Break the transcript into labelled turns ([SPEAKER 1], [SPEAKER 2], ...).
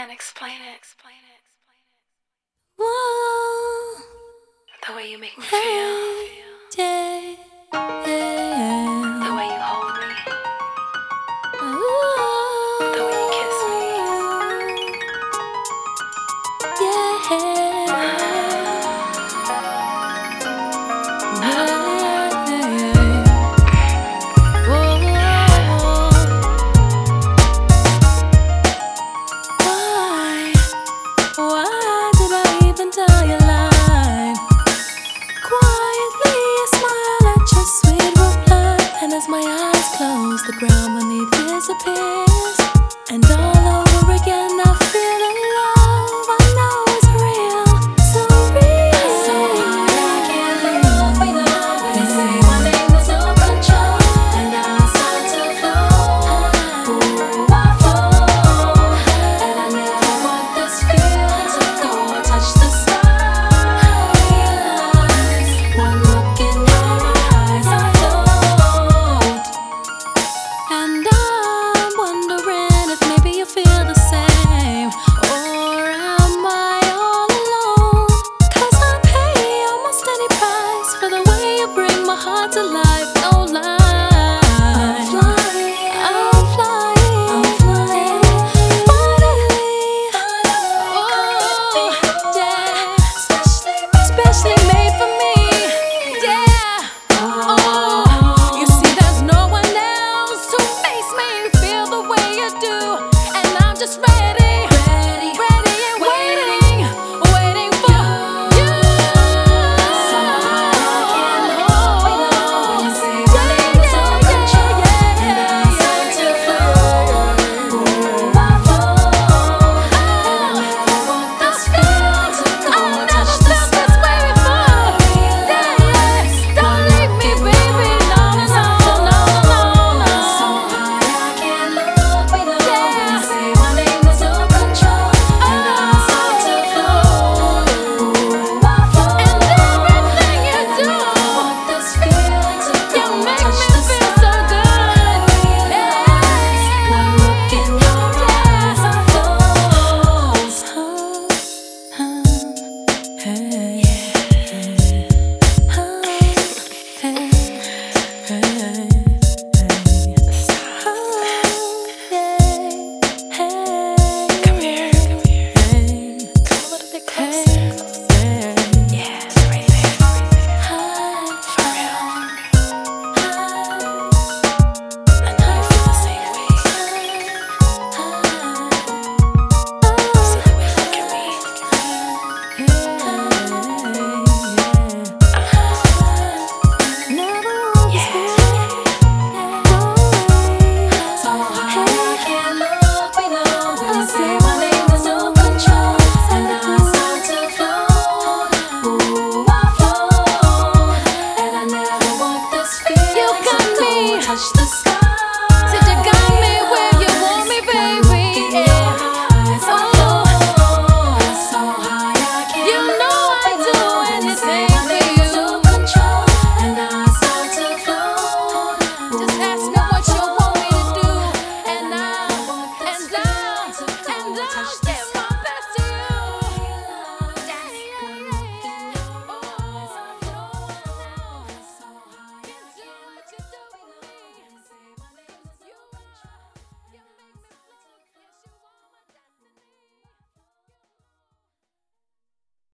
[SPEAKER 1] can't explain it. Explain it. Explain it.
[SPEAKER 2] Whoa.
[SPEAKER 1] The way you make me feel.
[SPEAKER 2] Day.
[SPEAKER 1] The way you hold me.
[SPEAKER 2] Ooh.
[SPEAKER 1] The way you kiss me.
[SPEAKER 2] Yeah. the ground beneath disappears. Hey.